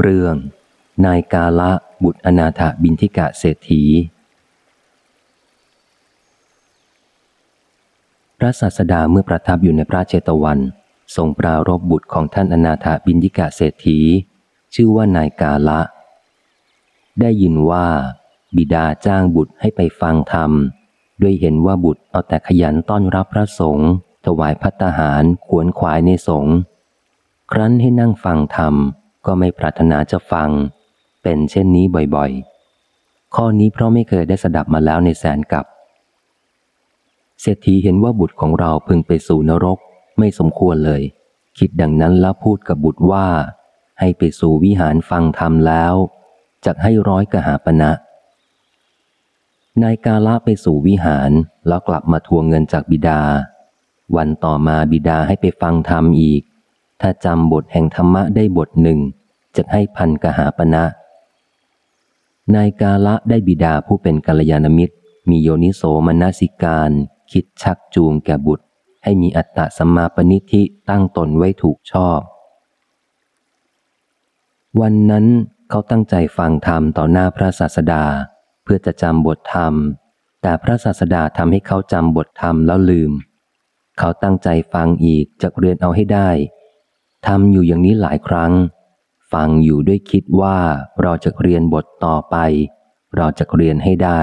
เรื่อง นายกาละบุตรอนาถบินทิกะเศรษฐี พระศาสดาเมื่อประทับอยู่ในพระเจตวัน ทรงปรารบบุตรของท่านอนาถบินทิกะเศรษฐี ชื่อว่านายกาละ ได้ยินว่า บิดาจ้างบุตรให้ไปฟังธรรม ด้วยเห็นว่าบุตรเอาแต่ขยันต้อนรับพระสงฆ์ถวายพัตหารขวนขวายในสงฆ์ครั้นให้นั่งฟังธรรม ก็ไม่ปรารถนาจะฟัง เป็นเช่นนี้บ่อยๆ ข้อนี้เพราะไม่เคยได้สดับมาแล้วในแสนกับเศรษฐีเห็นว่าบุตรของเราพึงไปสู่นรก ไม่สมควรเลย คิดดังนั้นแล้วพูดกับบุตรว่า ให้ไปสู่วิหารฟังธรรมแล้วจะให้ร้อยกหาปณะนายกาละไปสู่วิหารแล้วกลับมาทวงเงินจากบิดา วันต่อมาบิดาให้ไปฟังธรรมอีก ถ้าจำบทแห่งธรรมะได้บทหนึ่งจะให้พันกหาปณะนายกาละได้บิดาผู้เป็นกัลยาณมิตร มีโยนิโสมนสิการ คิดชักจูงแก่บุตร ให้มีอัตตะสัมมาปณิธิตั้งตนไว้ถูกชอบ วันนั้นเขาตั้งใจฟังธรรมต่อหน้าพระศาสดา เพื่อจะจำบทธรรม แต่พระศาสดาทำให้เขาจำบทธรรมแล้วลืม เขาตั้งใจฟังอีกจะเรียนเอาให้ได้ ทำอยู่อย่างนี้หลายครั้ง ฟังอยู่ด้วยคิดว่าเราจะเรียนบทต่อไป เราจะเรียนให้ได้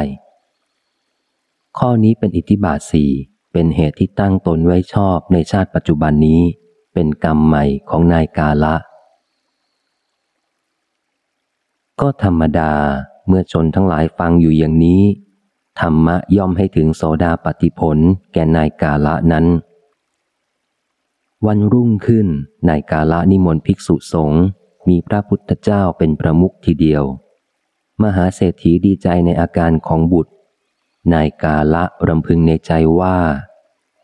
ข้อนี้เป็นอิทธิบาทสี่เป็นเหตุที่ตั้งตนไว้ชอบในชาติปัจจุบันนี้ เป็นกรรมใหม่ของนายกาละ ก็ธรรมดาเมื่อชนทั้งหลายฟังอยู่อย่างนี้ ธรรมะย่อมให้ถึงโสดาปฏิผลแก่นายกาละนั้น วันรุ่งขึ้นนายกาละนิมนต์ภิกษุสงฆ์มีพระพุทธเจ้าเป็นประมุขทีเดียว มหาเศรษฐีดีใจในอาการของบุตร นายกาละรำพึงในใจว่า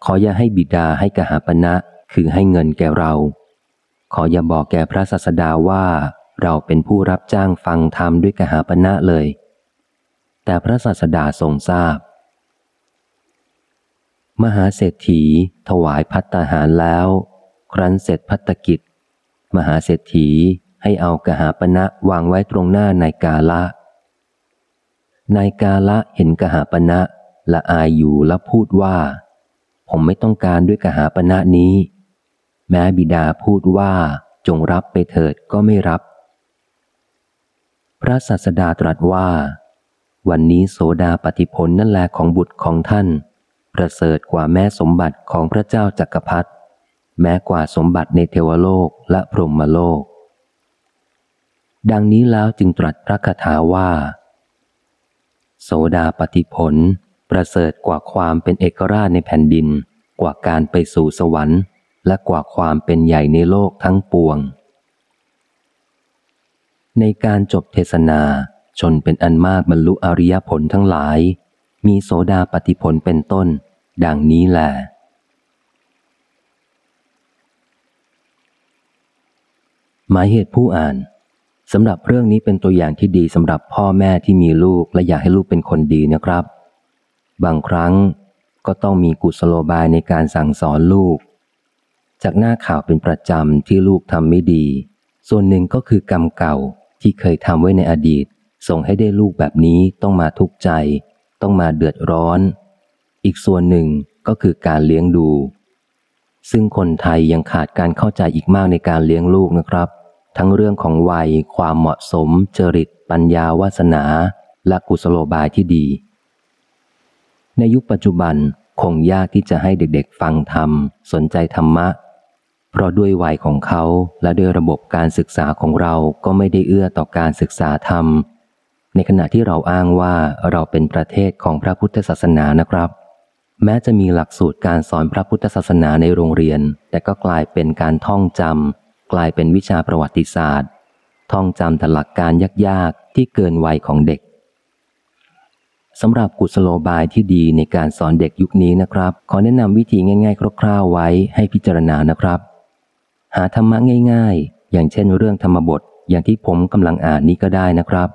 ขออย่าให้บิดาให้กหาปณะคือให้เงินแก่เรา ขออย่าบอกแก่พระศาสดาว่าเราเป็นผู้รับจ้างฟังธรรมด้วยกหาปณะเลย แต่พระศาสดาทรงทราบ มหาเศรษฐี ถวายพัตตาหารแล้ว ครั้นเสร็จพัตกิจ มหาเศรษฐีให้เอากหาปณะวางไว้ตรงหน้านายกาละนายกาละเห็นกหาปณะละอายอยู่และพูดว่า ผมไม่ต้องการด้วยกหาปณะนี้ แม้บิดาพูดว่าจงรับไปเถิดก็ไม่รับ พระศาสดาตรัสว่า วันนี้โสดาปฏิพลนั่นแหละของบุตรของท่าน ประเสริฐกว่าแม้สมบัติของพระเจ้าจักรพรรดิแม้กว่าสมบัติในเทวโลกและพรหมโลก ดังนี้แล้วจึงตรัสพระคาถาว่า โสดาปฏิผล ประเสริฐกว่าความเป็นเอกราชในแผ่นดิน กว่าการไปสู่สวรรค์ และกว่าความเป็นใหญ่ในโลกทั้งปวง ในการจบเทศนาชนเป็นอันมากบรรลุอริยผลทั้งหลาย มีโสดาปฏิผลเป็นต้น ดังนี้แหละหมายเหตุผู้อ่านสำหรับเรื่องนี้เป็นตัวอย่างที่ดีสำหรับพ่อแม่ที่มีลูกและอยากให้ลูกเป็นคนดีนะครับ บางครั้งก็ต้องมีกุศโลบายในการสั่งสอนลูก จากหน้าข่าวเป็นประจำที่ลูกทำไม่ดี ส่วนหนึ่งก็คือกรรมเก่าที่เคยทำไว้ในอดีต ส่งให้ได้ลูกแบบนี้ต้องมาทุกข์ใจ ต้องมาเดือดร้อน อีกส่วนหนึ่งก็คือการเลี้ยงดู ซึ่งคนไทยยังขาดการเข้าใจอีกมากในการเลี้ยงลูกนะครับ ทั้งเรื่องของวัย ความเหมาะสม จริต ปัญญาวาสนา และกุศโลบายที่ดี ในยุคปัจจุบันคงยากที่จะให้เด็กๆฟังธรรม สนใจธรรมะ เพราะด้วยวัยของเขาและด้วยระบบการศึกษาของเราก็ไม่ได้เอื้อต่อการศึกษาธรรม ในขณะที่เราอ้างว่าเราเป็นประเทศของพระพุทธศาสนานะครับ แม้จะมีหลักสูตรการสอนพระพุทธศาสนาในโรงเรียน แต่ก็กลายเป็นการท่องจำกลายเป็นวิชาประวัติศาสตร์ ท่องจำแต่หลักการยากๆ ที่เกินวัยของเด็กสำหรับกุศโลบายที่ดีในการสอนเด็กยุคนี้นะครับ ขอแนะนำวิธีง่ายๆ คร่าวๆไว้ให้พิจารณานะครับ หาธรรมะง่าย ๆ อย่างเช่นเรื่องธรรมบทอย่างที่ผมกำลังอ่านนี้ก็ได้นะครับ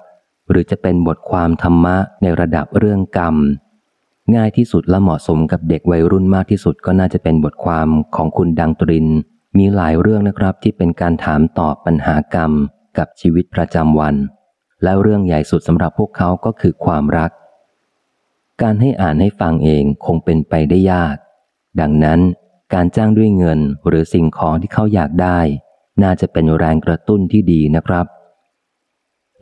หรือจะเป็นบทความธรรมะในระดับเรื่องกรรม ง่ายที่สุดและเหมาะสมกับเด็กวัยรุ่นมากที่สุดก็น่าจะเป็นบทความของคุณดังตริน มีหลายเรื่องนะครับที่เป็นการถามตอบปัญหากรรม กับชีวิตประจำวัน แล้วเรื่องใหญ่สุดสำหรับพวกเขาก็คือความรัก การให้อ่านให้ฟังเองคงเป็นไปได้ยาก ดังนั้น การจ้างด้วยเงินหรือสิ่งของที่เขาอยากได้ น่าจะเป็นแรงกระตุ้นที่ดีนะครับ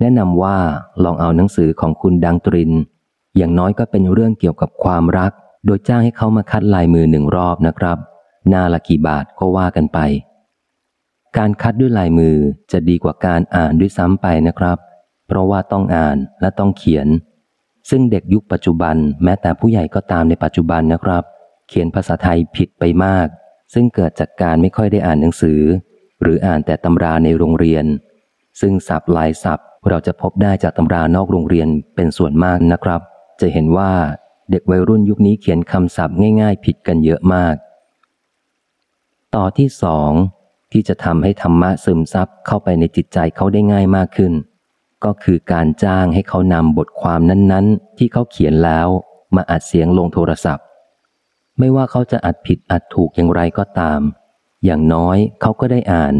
แนะนำว่าลองเอาหนังสือของคุณดังตริน อย่างน้อยก็เป็นเรื่องเกี่ยวกับความรัก โดยจ้างให้เขามาคัดลายมือหนึ่งรอบนะครับ หน้าละกี่บาทก็ว่ากันไป การคัดด้วยลายมือจะดีกว่าการอ่านด้วยซ้ำไปนะครับ เพราะว่าต้องอ่านและต้องเขียน ซึ่งเด็กยุคปัจจุบันแม้แต่ผู้ใหญ่ก็ตามในปัจจุบันนะครับ เขียนภาษาไทยผิดไปมาก ซึ่งเกิดจากการไม่ค่อยได้อ่านหนังสือ หรืออ่านแต่ตำราในโรงเรียน ซึ่งศัพท์ลายศัพท์เราจะพบได้จากตำรานอกโรงเรียนเป็นส่วนมากนะครับ จะเห็นว่าเด็กวัยรุ่นยุคนี้เขียนคำศัพท์ง่าย ๆ ผิดกันเยอะมาก ต่อที่สองที่จะทำให้ธรรมะซึมซับเข้าไปในจิตใจเขาได้ง่ายมากขึ้น ก็คือการจ้างให้เขานำบทความนั้นๆ ที่เขาเขียนแล้ว มาอัดเสียงลงโทรศัพท์ ไม่ว่าเขาจะอัดผิดอัดถูกอย่างไรก็ตาม อย่างน้อยเขาก็ได้อ่าน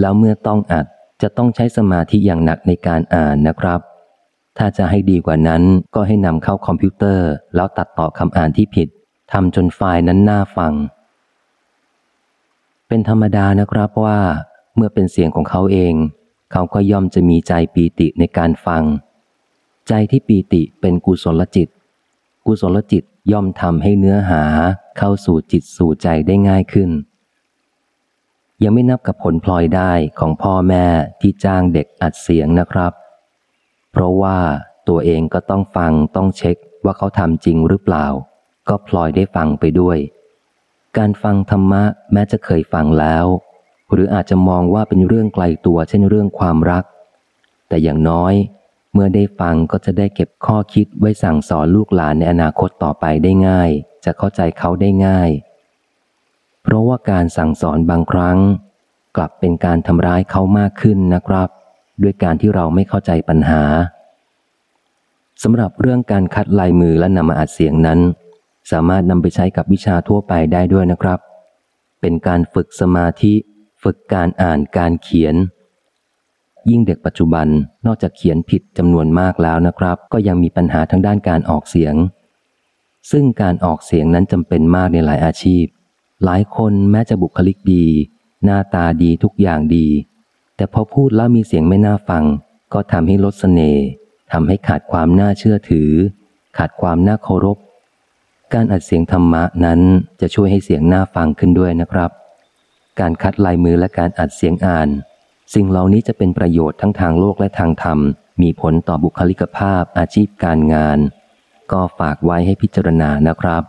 แล้วเมื่อต้องอัดจะต้องใช้สมาธิอย่างหนักในการอ่านนะครับ ถ้าจะให้ดีกว่านั้นก็ให้นำเข้าคอมพิวเตอร์ แล้วตัดต่อคำอ่านที่ผิดทำจนไฟล์นั้นน่าฟัง เป็นธรรมดานะครับว่า เมื่อเป็นเสียงของเขาเอง เขาก็ย่อมจะมีใจปีติในการฟัง ใจที่ปีติเป็นกุศลจิต กุศลจิตย่อมทำให้เนื้อหาเข้าสู่จิตสู่ใจได้ง่ายขึ้น ยังไม่นับกับผลพลอยได้ของพ่อแม่ที่จ้างเด็กอัดเสียงนะครับ เพราะว่าตัวเองก็ต้องฟังต้องเช็คว่าเขาทำจริงหรือเปล่า ก็พลอยได้ฟังไปด้วย การฟังธรรมะแม้จะเคยฟังแล้ว หรืออาจจะมองว่าเป็นเรื่องไกลตัวเช่นเรื่องความรัก แต่อย่างน้อย เมื่อได้ฟังก็จะได้เก็บข้อคิดไว้สั่งสอนลูกหลานในอนาคตต่อไปได้ง่าย จะเข้าใจเขาได้ง่าย เพราะว่าการสั่งสอนบางครั้ง กลับเป็นการทำร้ายเขามากขึ้นนะครับ ด้วยการที่เราไม่เข้าใจปัญหาสำหรับเรื่องการคัดลายมือและนำมาอัดเสียงนั้น สามารถนำไปใช้กับวิชาทั่วไปได้ด้วยนะครับ เป็นการฝึกสมาธิ ฝึกการอ่านการเขียน ยิ่งเด็กปัจจุบันนอกจากเขียนผิดจำนวนมากแล้วนะครับ ก็ยังมีปัญหาทางด้านการออกเสียง ซึ่งการออกเสียงนั้นจำเป็นมากในหลายอาชีพ หลายคนแม้จะบุคลิกดี หน้าตาดีทุกอย่างดี แต่พอพูดแล้วมีเสียงไม่น่าฟัง ก็ทำให้ลดสเสน่ห์ทำให้ขาดความน่าเชื่อถือ ขาดความน่าเคารพ การอัดเสียงธรรมะนั้นจะช่วยให้เสียงน่าฟังขึ้นด้วยนะครับ การคัดลายมือและการอัดเสียงอ่าน สิ่งเหล่านี้จะเป็นประโยชน์ทั้งทางโลกและทางธรรม มีผลต่อบุคลิกภาพอาชีพการงาน ก็ฝากไว้ให้พิจารณานะครับ